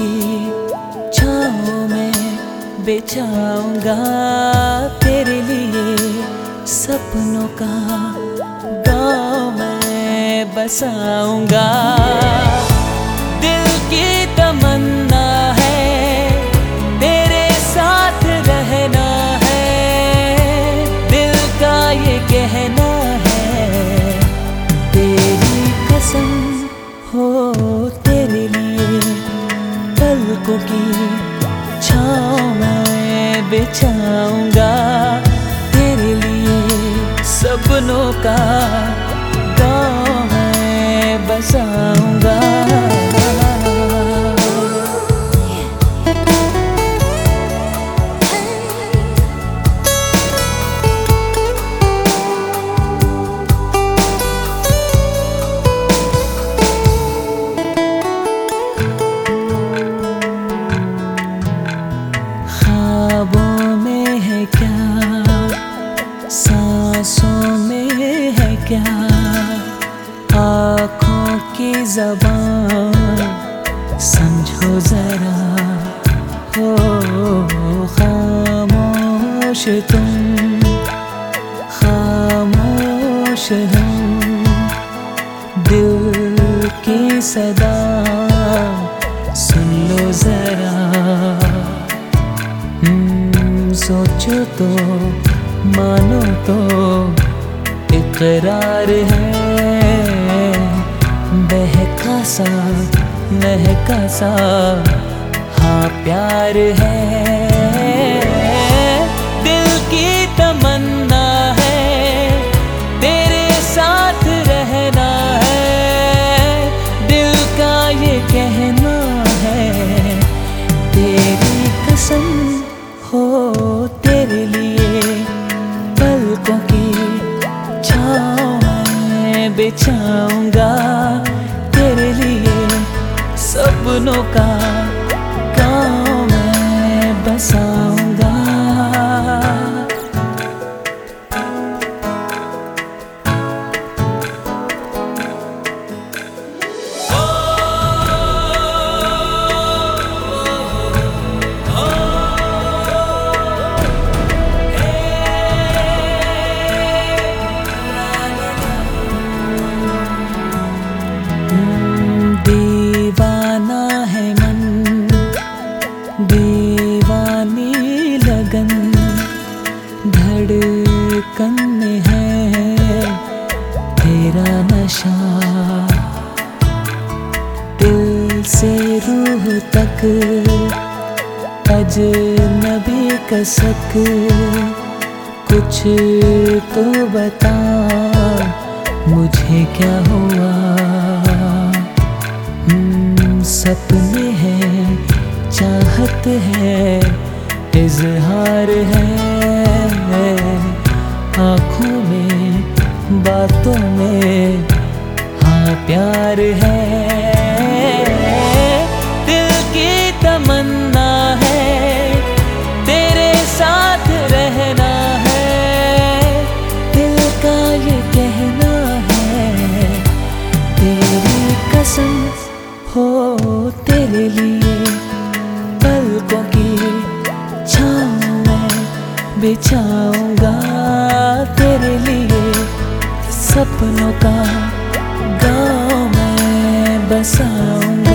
की छाओ में बिछाऊँगा तेरे लिए सपनों का गाँव में बसाऊँगा। दिल की तमन्ना है, तेरे साथ रहना है, दिल का ये कहना है, तेरी कसम हो पलकों की छाँव मैं बिछाऊँगा तेरे लिए सपनों का जबान समझो जरा। हो खामोश तुम खामोश हम। दिल की सदा सुन लो जरा। हम्म, सोचो तो मानो तो इकरार है। सा, महका सा। हाँ प्यार है। दिल की तमन्ना है। तेरे साथ रहना है। दिल का ये कहना है। तेरी कसम हो तेरे लिए, पलकों की छाँव मैं बिछाऊँगा। सपनों का धड़कन में है तेरा नशा। दिल से रूह तक अज अजनबी कसक। कुछ तो बता मुझे क्या हुआ? हम्म, सपने हैं चाहत है इजहार है। बातों में। हाँ प्यार है। दिल की तमन्ना है। तेरे साथ रहना है। दिल का ये कहना है। तेरी कसम हो तेरे लिए। पलकों की छाँव मैं बिछाऊँगा सपनों का गाँव में बसाऊँगा